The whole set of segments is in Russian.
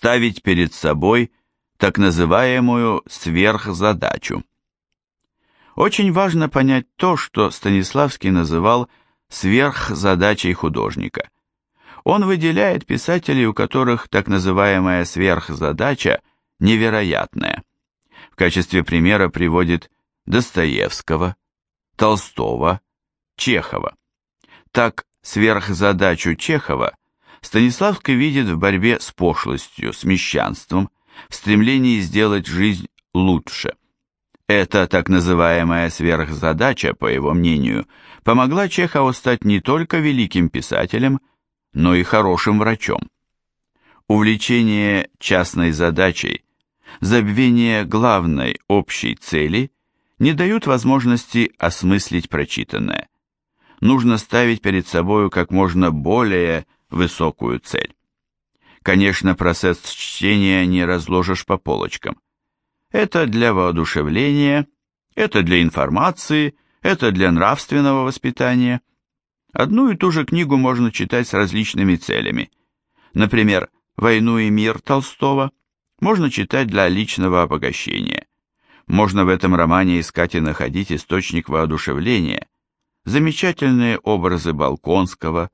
ставить перед собой так называемую сверхзадачу. Очень важно понять то, что Станиславский называл сверхзадачей художника. Он выделяет писателей, у которых так называемая сверхзадача невероятная. В качестве примера приводит Достоевского, Толстого, Чехова. Так, сверхзадачу Чехова Станиславский видит в борьбе с пошлостью, с мещанством, в стремлении сделать жизнь лучше. Эта так называемая сверхзадача, по его мнению, помогла Чехову стать не только великим писателем, но и хорошим врачом. Увлечение частной задачей, забвение главной общей цели не дают возможности осмыслить прочитанное. Нужно ставить перед собой как можно более высокую цель. Конечно, процесс чтения не разложишь по полочкам. Это для воодушевления, это для информации, это для нравственного воспитания. Одну и ту же книгу можно читать с различными целями. Например, «Войну и мир» Толстого можно читать для личного обогащения. Можно в этом романе искать и находить источник воодушевления. Замечательные образы Балконского,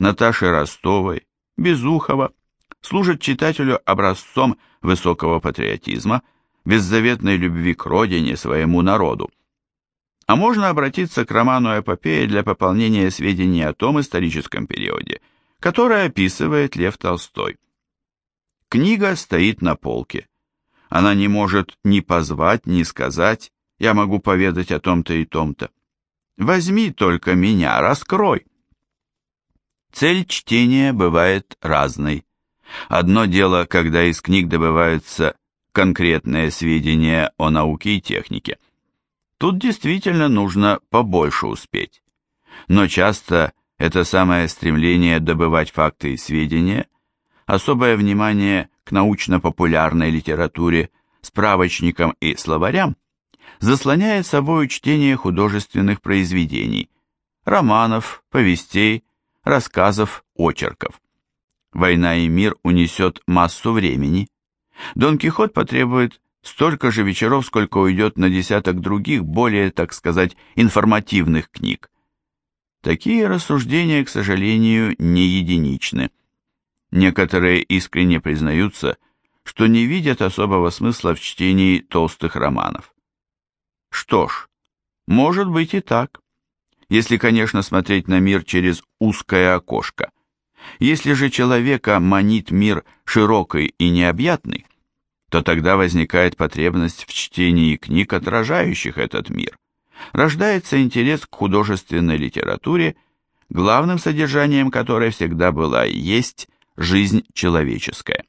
Наташи Ростовой, Безухова служат читателю образцом высокого патриотизма, беззаветной любви к родине, своему народу. А можно обратиться к роману эпопеи для пополнения сведений о том историческом периоде, который описывает Лев Толстой. Книга стоит на полке. Она не может ни позвать, ни сказать, я могу поведать о том-то и том-то. Возьми только меня, раскрой. Цель чтения бывает разной. Одно дело, когда из книг добываются конкретные сведения о науке и технике. Тут действительно нужно побольше успеть. Но часто это самое стремление добывать факты и сведения – особое внимание к научно-популярной литературе, справочникам и словарям заслоняет собой чтение художественных произведений, романов, повестей, рассказов, очерков. «Война и мир» унесет массу времени. «Дон Кихот» потребует столько же вечеров, сколько уйдет на десяток других, более, так сказать, информативных книг. Такие рассуждения, к сожалению, не единичны. Некоторые искренне признаются, что не видят особого смысла в чтении толстых романов. Что ж, может быть и так, если, конечно, смотреть на мир через узкое окошко. Если же человека манит мир широкий и необъятный, то тогда возникает потребность в чтении книг, отражающих этот мир. Рождается интерес к художественной литературе, главным содержанием которой всегда была и есть – жизнь человеческая.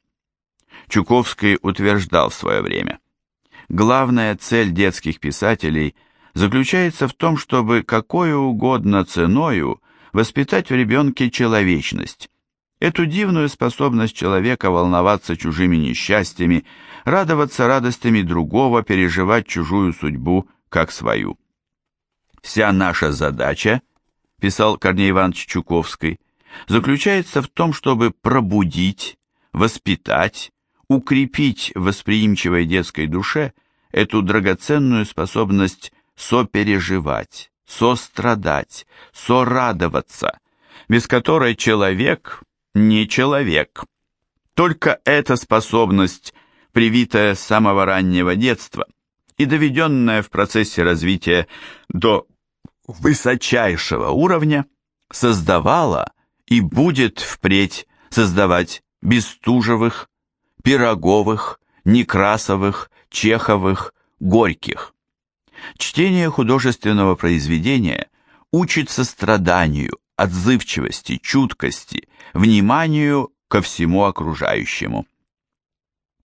Чуковский утверждал в свое время, главная цель детских писателей заключается в том, чтобы какой угодно ценою воспитать в ребенке человечность, эту дивную способность человека волноваться чужими несчастьями, радоваться радостями другого, переживать чужую судьбу как свою. «Вся наша задача», – писал Корней Иванович Чуковский, – заключается в том, чтобы пробудить, воспитать, укрепить в восприимчивой детской душе эту драгоценную способность сопереживать, сострадать, сорадоваться, без которой человек не человек. Только эта способность, привитая с самого раннего детства и доведенная в процессе развития до высочайшего уровня, создавала и будет впредь создавать Бестужевых, Пироговых, Некрасовых, Чеховых, Горьких. Чтение художественного произведения учит состраданию, отзывчивости, чуткости, вниманию ко всему окружающему.